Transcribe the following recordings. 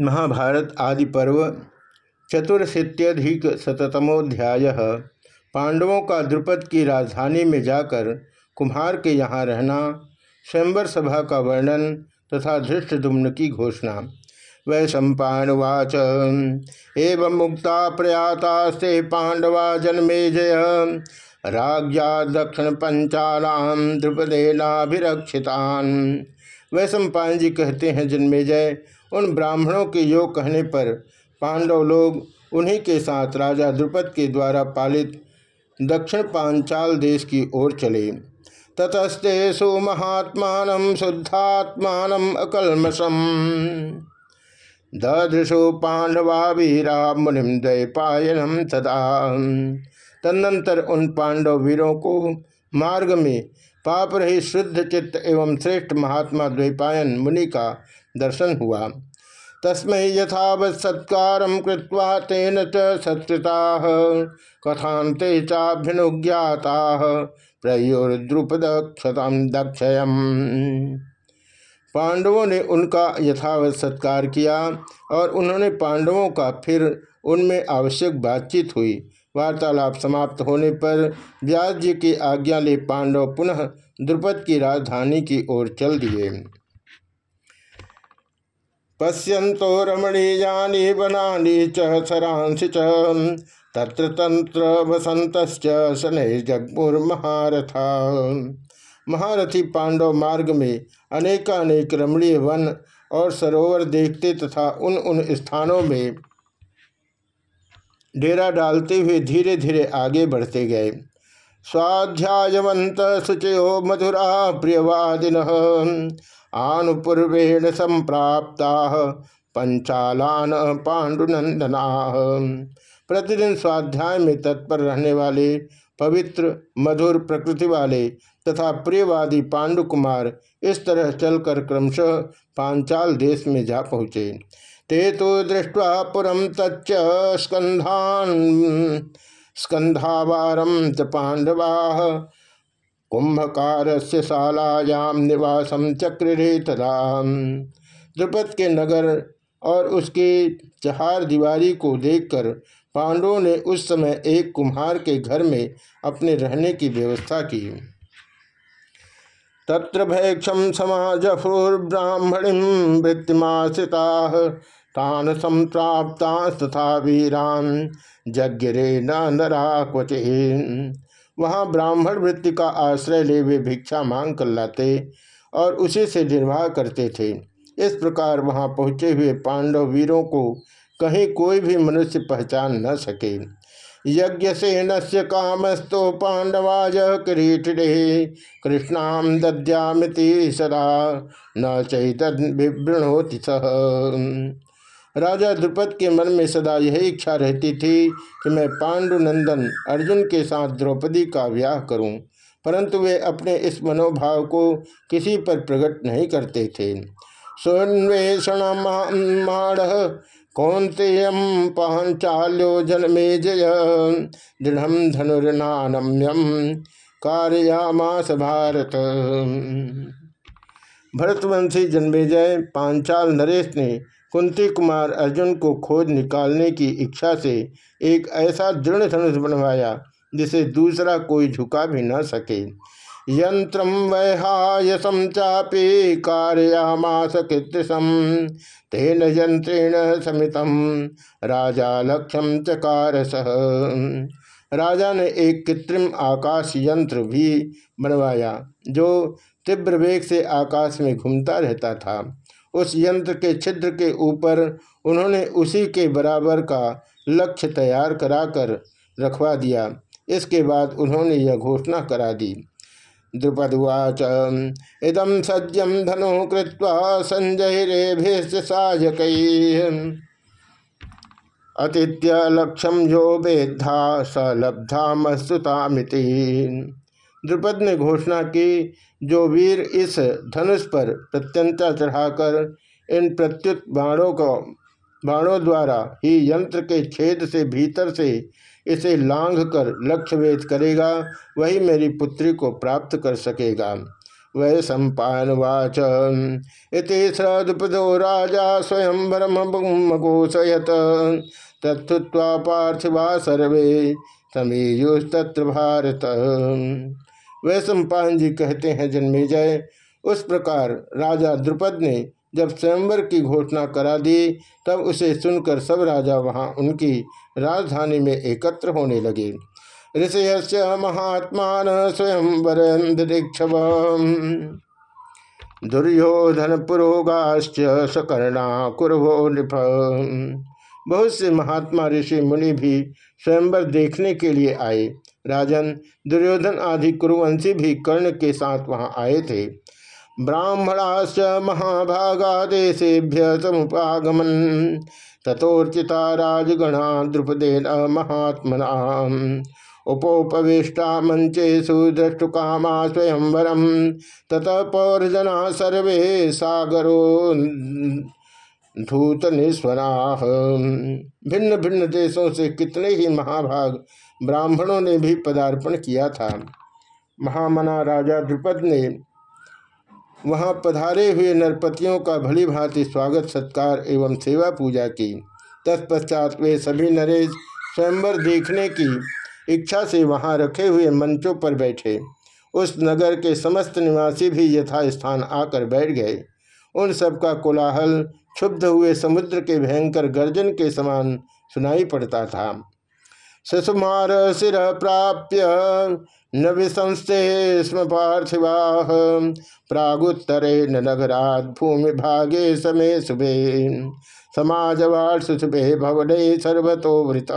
महाभारत आदि पर्व चतुर्शीत्यधिक शतमोध्याय पांडवों का द्रुपद की राजधानी में जाकर कुम्हार के यहाँ रहना, स्वयंवर सभा का वर्णन तथा धृष्टदुम्न की घोषणा। वै सम्पावाच एवं मुक्ता प्रयातास्ते पांडवा जन्मे जय। राज्ञा दक्षिण पंचालाम द्रुपदेनाभिरक्षितान वै सम्पान जी कहते हैं जन्मेजय उन ब्राह्मणों के योग कहने पर पांडव लोग उन्हीं के साथ राजा द्रुपद के द्वारा पालित दक्षिण पांचाल देश की ओर चले। ततस्ते सो सुमहात्मा शुद्धात्मान अकलमसम दृशो पांडवा वीरा मुनिम द्वैपायनम तदा तदनंतर उन पांडव वीरों को मार्ग में पाप रही शुद्ध चित्त एवं श्रेष्ठ महात्मा द्वैपायन मुनि का दर्शन हुआ। तस्मै यथावत सत्कार तेन च सत्कृता। कथाते चाभ्यनुज्ञाता। प्रयोद्रुपद दक्षय पांडवों ने उनका यथावत सत्कार किया और उन्होंने पांडवों का फिर उनमें आवश्यक बातचीत हुई। वार्तालाप समाप्त होने पर व्यास जी की आज्ञा ले पांडव पुनः द्रुपद की राजधानी की ओर चल दिए। पश्यंतो रमणीयानि वनानि च सरांसि च। तत्र तंत्र वसंत शनै महारथी पांडव मार्ग में अनेकानेक रमणीय वन और सरोवर देखते तथा उन उन स्थानों में डेरा डालते हुए धीरे धीरे आगे बढ़ते गए। स्वाध्यायवंत शुचयो मधुरा प्रियवादिन। आनुपूर्वेण संप्राप्ता पंचालान पांडुनंदना। प्रतिदिन स्वाध्याय में तत्पर रहने वाले, पवित्र, मधुर प्रकृति वाले तथा प्रियवादी पांडुकुमार इस तरह चलकर क्रमशः पांचाल देश में जा पहुँचे। ते तो दृष्टवा पुरम तच्च स्कंधान स्कंधावारम च पांडवा। कुंभकार से शालायाम निवासम चक्रे तदा द्रुपद के नगर और उसके चहार दीवारी को देखकर पांडवों ने उस समय एक कुम्हार के घर में अपने रहने की व्यवस्था की। तत्र भैक्षम समाज ब्राह्मणी वृत्तिमाश्रिता तान संप्राप्ता तथा वीरान। जज्ञरे न नरा वहाँ ब्राह्मण वृत्ति का आश्रय ले वे भिक्षा मांग कर लाते और उसी से निर्वाह करते थे। इस प्रकार वहाँ पहुँचे हुए पांडव वीरों को कहीं कोई भी मनुष्य पहचान न सके। यज्ञ से नस्य कामस्तो पांडवाज किरीटिडे कृष्णाम दद्यामिति सदा, न चैत विवृणोति सह राजा द्रुपद के मन में सदा यही इच्छा रहती थी कि मैं पांडुनंदन अर्जुन के साथ द्रौपदी का विवाह करूँ, परंतु वे अपने इस मनोभाव को किसी पर प्रकट नहीं करते थे। सोन्वेषण कौंतेयम पांचाल्यो जन्मे जय दृढ़ धनुर्नानम्यम कार्यामास भारत। भरतवंशी जन्मेजय पांचाल नरेश ने कुंती कुमार अर्जुन को खोज निकालने की इच्छा से एक ऐसा दृढ़ धनुष बनवाया, जिसे दूसरा कोई झुका भी न सके। यंत्र वैहायसम चापे कार्यामास कृतसम तेन यंत्रेण समितम राजा लक्ष्यम चकार सह राजा ने एक कृत्रिम आकाश यंत्र भी बनवाया, जो तीव्र वेग से आकाश में घूमता रहता था। उस यंत्र के छिद्र के ऊपर उन्होंने उसी के बराबर का लक्ष्य तैयार कराकर रखवा दिया। इसके बाद उन्होंने यह घोषणा करा दी। द्रुपदवाच इदम सज्जम धनु कृत्वा संजय रेभेश साजक। अतिथ्य लक्ष्यम जो वेद्धा स लब्धा मस्तुतामिति द्रुपद ने घोषणा की, जो वीर इस धनुष पर प्रत्यंता चढ़ाकर इन प्रत्युत बाणों को, बाणों द्वारा ही यंत्र के छेद से भीतर से इसे लांघ कर लक्ष्य वेद करेगा, वही मेरी पुत्री को प्राप्त कर सकेगा। वै सम्पावाच इति सदुपदो राजा स्वयं मघोषयत तत्वा पार्थिवा सर्वे समीयुस्तत्र भारत। वै सम्पान जी कहते हैं जन्मेजय उस प्रकार राजा द्रुपद ने जब स्वयंवर की घोषणा करा दी, तब उसे सुनकर सब राजा वहाँ उनकी राजधानी में एकत्र होने लगे। ऋषय महात्मा स्वयं वरंदीक्षव दुर्योधन पुरोगाश्च सकर्णा कुरभो नृप बहुत से महात्मा ऋषि मुनि भी स्वयंवर देखने के लिए आए। राजन दुर्योधन आदि कुरुवंशी भी कर्ण के साथ वहाँ आए थे। ब्राह्मणाश्च महाभागा देशेभ्य समुपागमन। तथोर्चिता राजगणा द्रुपदेन महात्मना उपोपवेष्टा मंचेशु द्रष्टुकामा स्वयंवरम। ततः पौरजना सर्वे सागरो धूत निस्वराह भिन्न भिन्न देशों से कितने ही महाभाग ब्राह्मणों ने भी पदार्पण किया था। महामना राजा द्रुपद ने वहाँ पधारे हुए नरपतियों का भली भांति स्वागत, सत्कार एवं सेवा पूजा की। तत्पश्चात वे सभी नरेश स्वयंवर देखने की इच्छा से वहाँ रखे हुए मंचों पर बैठे। उस नगर के समस्त निवासी भी यथा स्थान आकर बैठ गए। उन सबका कोलाहल, क्षुब्ध हुए समुद्र के भयंकर गर्जन के समान सुनाई पड़ता था। ससुमार शिर प्राप्य न विसंस्ते स्म पार्थिवा। प्रागुत्तरे न नगरात भूमि भागे समय सुबे समाजवाड़ सुशुभे भवने सर्वतोवृत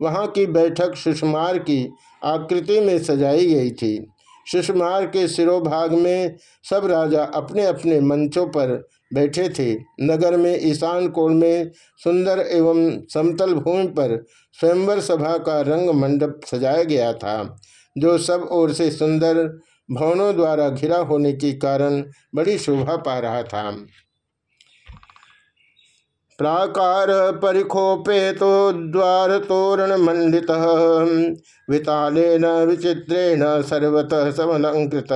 वहाँ की बैठक सुषमार की आकृति में सजाई गई थी। सुषमार के सिरोभाग में सब राजा अपने अपने मंचों पर बैठे थे। नगर में, ईशान कोण में, सुंदर एवं समतल भूमि पर स्वयंवर सभा का रंग मंडप सजाया गया था, जो सब ओर से सुंदर भवनों द्वारा घिरा होने के कारण बड़ी शोभा पा रहा था। प्राकार परिखोपे तो द्वार तोरण मंडित, वितालेन विचित्रेण सर्वतः समलंकृत।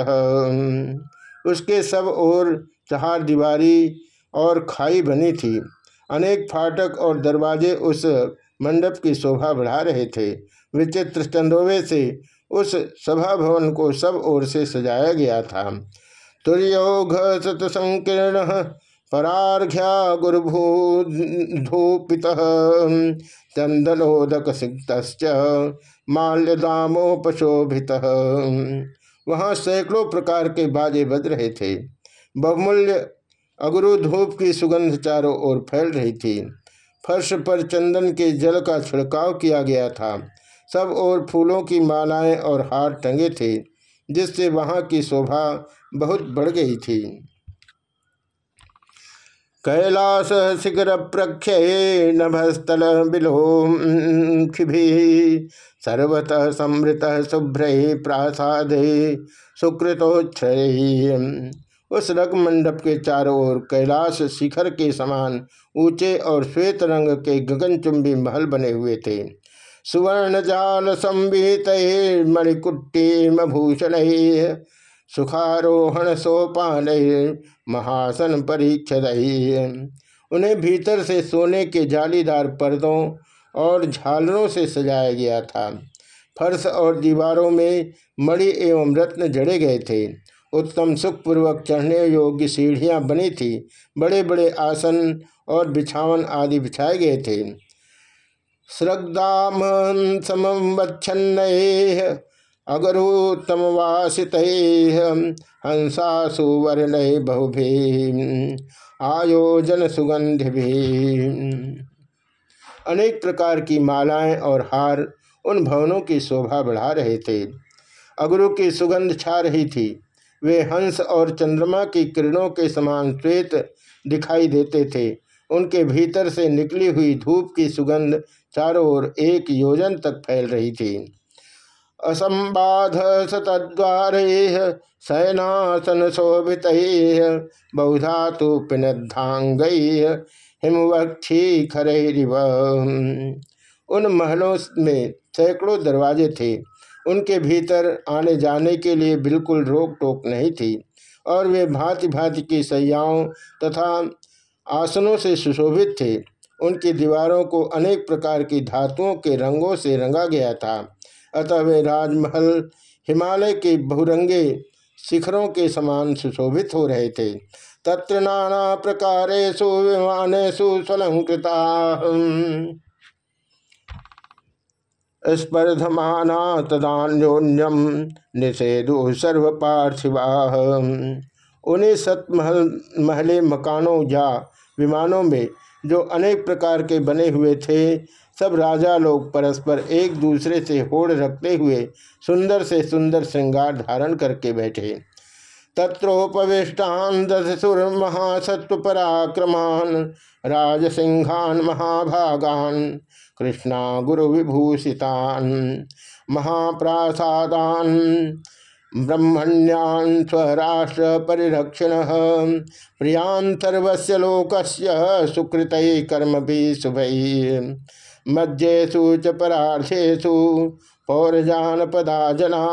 उसके सब ओर चार दीवारी और खाई बनी थी, अनेक फाटक और दरवाजे उस मंडप की शोभा बढ़ा रहे थे। विचित्र चंदोवे से उस सभा भवन को सब ओर से सजाया गया था। तुर्योघ सतसंकीर्ण परार्घ्या गुरुभूधूपित चंदनोदक सिक्त माल्यदामोपशोभित। वहाँ सैकड़ों प्रकार के बाजे बज रहे थे। बहुमूल्य अगुरु धूप की सुगंध चारों ओर फैल रही थी। फर्श पर चंदन के जल का छिड़काव किया गया था। सब ओर फूलों की मालाएँ और हार टंगे थे, जिससे वहाँ की शोभा बहुत बढ़ गई थी। कैलास शिखर प्रख्य नभस्तल बिलोखि सर्वतः समृत शुभ्र प्रासाद सुकृतोच्छ्रय उस रग मंडप के चारों ओर कैलाश शिखर के समान ऊँचे और श्वेत रंग के गगनचुंबी महल बने हुए थे। सुवर्ण जाल संवित मणिकुट्टी भूषण सुखारोहण सोपान महासन परीक्षद उन्हें भीतर से सोने के जालीदार पर्दों और झालरों से सजाया गया था। फर्श और दीवारों में मणि एवं रत्न जड़े गए थे। उत्तम सुखपूर्वक चढ़ने योग्य सीढ़ियाँ बनी थी। बड़े बड़े आसन और बिछावन आदि बिछाए गए थे। श्रद्धाम अगरोत्तम वासित हंसा सुवर्ण बहुभे आयोजन सुगंध भी अनेक प्रकार की मालाएँ और हार उन भवनों की शोभा बढ़ा रहे थे। अगरू की सुगंध छा रही थी। वे हंस और चंद्रमा की किरणों के समान श्वेत दिखाई देते थे। उनके भीतर से निकली हुई धूप की सुगंध चारों ओर एक योजन तक फैल रही थी। असंबाध सतद्वार शयनासन शोभित बहुधातु पिनद्धांग हिमवक्षी खरिव उन महलों में सैकड़ों दरवाजे थे। उनके भीतर आने जाने के लिए बिल्कुल रोक टोक नहीं थी और वे भांति भांति की सैयाओं तथा आसनों से सुशोभित थे। उनकी दीवारों को अनेक प्रकार की धातुओं के रंगों से रंगा गया था। अतः वे राजमहल हिमालय के बहुरंगे शिखरों के समान सुशोभित हो रहे थे। तत्र नाना स्वलंकृता स्पर्धमाना तदान्योन्यम निषेधु सर्व पार्थिवा उन्हें सतमहल, महले मकानों या विमानों में जो अनेक प्रकार के बने हुए थे सब राजा लोग परस्पर एक दूसरे से होड़ रखते हुए सुंदर से सुंदर श्रृंगार धारण करके बैठे। तत्रोपविष्टान दशसुर महासत्व पराक्रमान राजसिंहान महाभागान कृष्णा गुरु विभूषितान महाप्रासादान, ब्रह्मण्यान स्वराष्ट्र परिरक्षिण प्रियांतर्वस्य लोकस्य सुकृत कर्म भी शुभ। मज्जेशु च परार्थेशु पौरजानपदा जना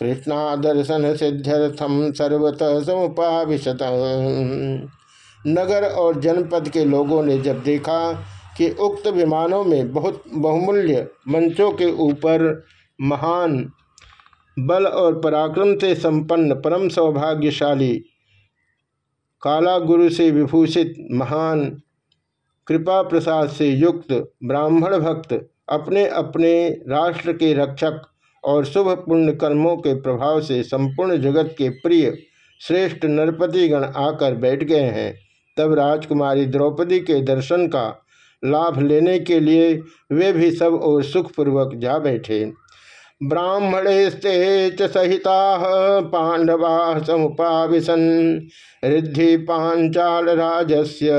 कृष्णा दर्शन सिद्ध्यर्थम सर्वतः समुपाविशत। नगर और जनपद के लोगों ने जब देखा कि उक्त विमानों में बहुत बहुमूल्य मंचों के ऊपर महान बल और पराक्रम से संपन्न परम सौभाग्यशाली काला गुरु से विभूषित महान कृपा प्रसाद से युक्त ब्राह्मण भक्त, अपने अपने राष्ट्र के रक्षक और शुभ पुण्य कर्मों के प्रभाव से संपूर्ण जगत के प्रिय, श्रेष्ठ नरपतिगण आकर बैठ गए हैं। तब राजकुमारी द्रौपदी के दर्शन का लाभ लेने के लिए वे भी सब और सुखपूर्वक जा बैठे। ब्राह्मणेस्ते च सहिता पांडवा समुपाविशन, रिद्धि पांचाल राजस्य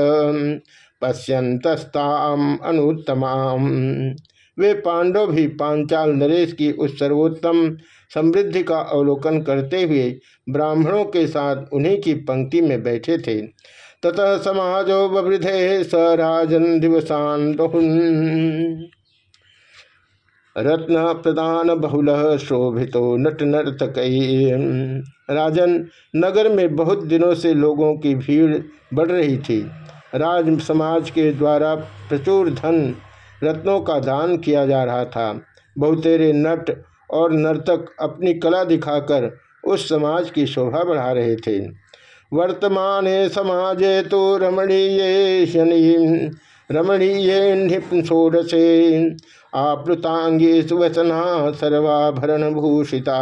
पश्यंतस्ताम अनुत्तमाम। वे पांडव भी पांचाल नरेश की उस सर्वोत्तम समृद्धि का अवलोकन करते हुए ब्राह्मणों के साथ उन्हीं की पंक्ति में बैठे थे। ततः समाजो बवृधे स राजन दिवसान रत्न प्रदान बहुल शोभितो नट नर्तक राजन नगर में बहुत दिनों से लोगों की भीड़ बढ़ रही थी। राज समाज के द्वारा प्रचुर धन रत्नों का दान किया जा रहा था। बहुतेरे नट और नर्तक अपनी कला दिखाकर उस समाज की शोभा बढ़ा रहे थे। वर्तमान समाजे तो रमणीय शनि, रमणीय षोडशे आप्लुतांगी सुवसना सर्वाभरण भूषिता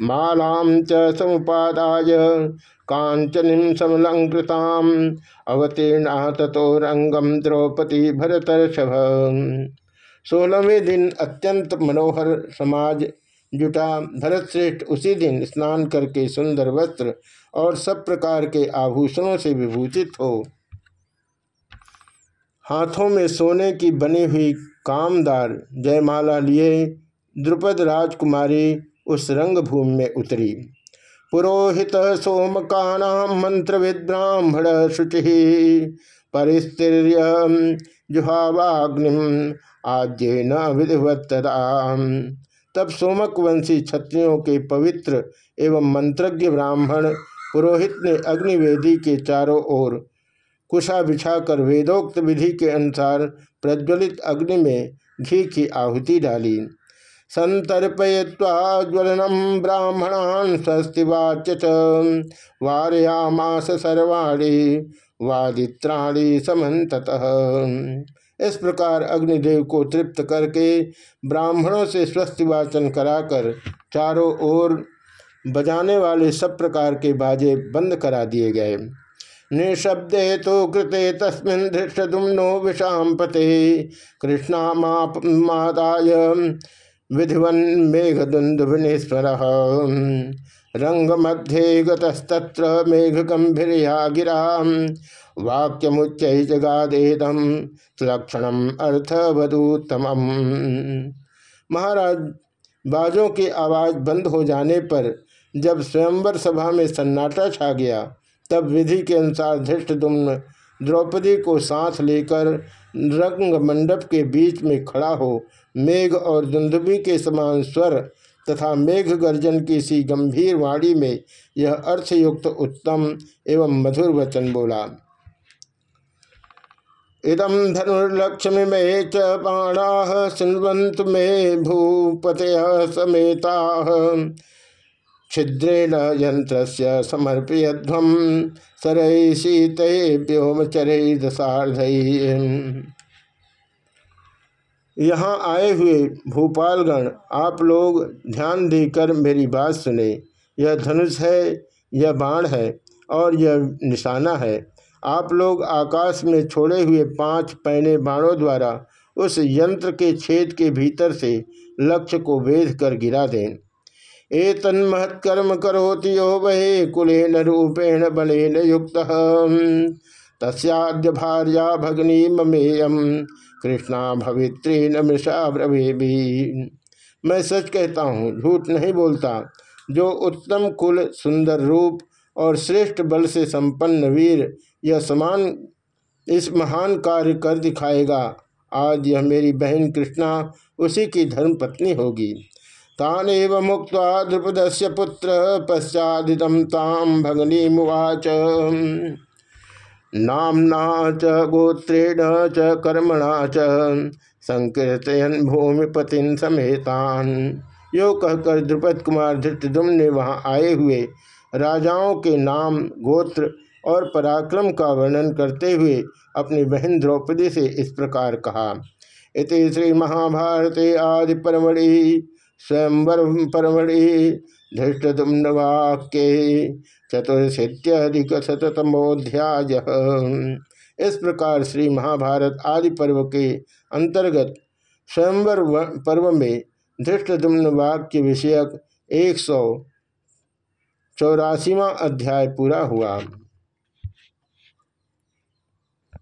मालां च समुपादाय कांचनी समलंकृताम अवतीर्णा तथो रंगम द्रौपदी भरतर्षभ सोलहवें दिन अत्यंत मनोहर समाज जुटा भरत श्रेष्ठ उसी दिन स्नान करके सुंदर वस्त्र और सब प्रकार के आभूषणों से विभूषित हो। हाथों में सोने की बनी हुई कामदार जयमाला लिए द्रुपद राजकुमारी उस रंगभूमि में उतरी। पुरोहित सोमकाना मंत्र विद्राह्मण शुचि परिस्तीर्य जुहावाग्निम आद्य न विधिवत तब सोमक वंशी क्षत्रियों के पवित्र एवं मंत्रज्ञ ब्राह्मण पुरोहित ने अग्निवेदी के चारों ओर कुशा बिछाकर वेदोक्त विधि के अनुसार प्रज्वलित अग्नि में घी की आहुति डाली। संतर्पय्वा ज्वलनम ब्राह्मणान स्वस्तिवाच्य वारयामास सर्वाणी, वादित्राणी समत इस प्रकार अग्निदेव को तृप्त करके ब्राह्मणों से स्वस्ति वाचन कराकर चारों ओर बजाने वाले सब प्रकार के बाजे बंद करा दिए गए। निशब्दे तो कृते तस्मिन् धृष्टुम्नो विषाम पते कृष्णामादाय विधिवन मेघदुंदुभनेश्वर रंग मध्य गतस्तत्र मेघ गंभीरया गिरा वाक्यमुच्च जगादेदम लक्षणम अर्थवधूतम महाराज, बाजों की आवाज़ बंद हो जाने पर जब स्वयंवर सभा में सन्नाटा छा गया, तब विधि के अनुसार धृष्ट द्रौपदी को साथ लेकर रंग मंडप के बीच में खड़ा हो मेघ और दुंदुबी के समान स्वर तथा मेघ गर्जन की सी गंभीर वाणी में यह अर्थयुक्त उत्तम एवं मधुर वचन बोला। इदम धनुर्लक्ष्मी में च बाणा सुनवंत में भूपत समेता। छिद्रेण यंत्र समर्पयध्वम सरय दशार्ध। यहाँ आए हुए भूपालगण, आप लोग ध्यान देकर मेरी बात सुने। यह धनुष है, यह बाण है और यह निशाना है। आप लोग आकाश में छोड़े हुए पाँच पैने बाणों द्वारा उस यंत्र के छेद के भीतर से लक्ष्य को वेध कर गिरा दें। ए तन तन्महत्कर्म करोति यो वहे, कुलेन रूपेण बलेन युक्त। तस्याद्य भार्या भगनी ममेयम कृष्णा भवित्री न मृषा ब्रवे मैं सच कहता हूँ, झूठ नहीं बोलता। जो उत्तम कुल सुंदर रूप और श्रेष्ठ बल से संपन्न वीर, यह समान इस महान कार्य कर दिखाएगा। आज यह मेरी बहन कृष्णा, उसी की धर्म पत्नी होगी। तान एव मुक्त द्रुपद से पुत्र पश्चादिदम ताम भगनी मुवाच। नामना च गोत्रेण च कर्मणा च संकीर्तन भूमिपतिन समेतान। यो कहकर द्रुपद कुमार धृतदुम ने वहाँ आए हुए राजाओं के नाम, गोत्र और पराक्रम का वर्णन करते हुए अपनी बहन द्रौपदी से इस प्रकार कहा, इति श्री महाभारते आदि परमढ़ि, स्वयंवर परमढ़ि धृष्टुम्नवाक्य चतुर्शीत्यधिक शतमोध्याय इस प्रकार श्री महाभारत आदि पर्व के अंतर्गत स्वयंवर पर्व में धृष्टुम्न वाक्य विषयक एक सौ चौरासीवा अध्याय पूरा हुआ।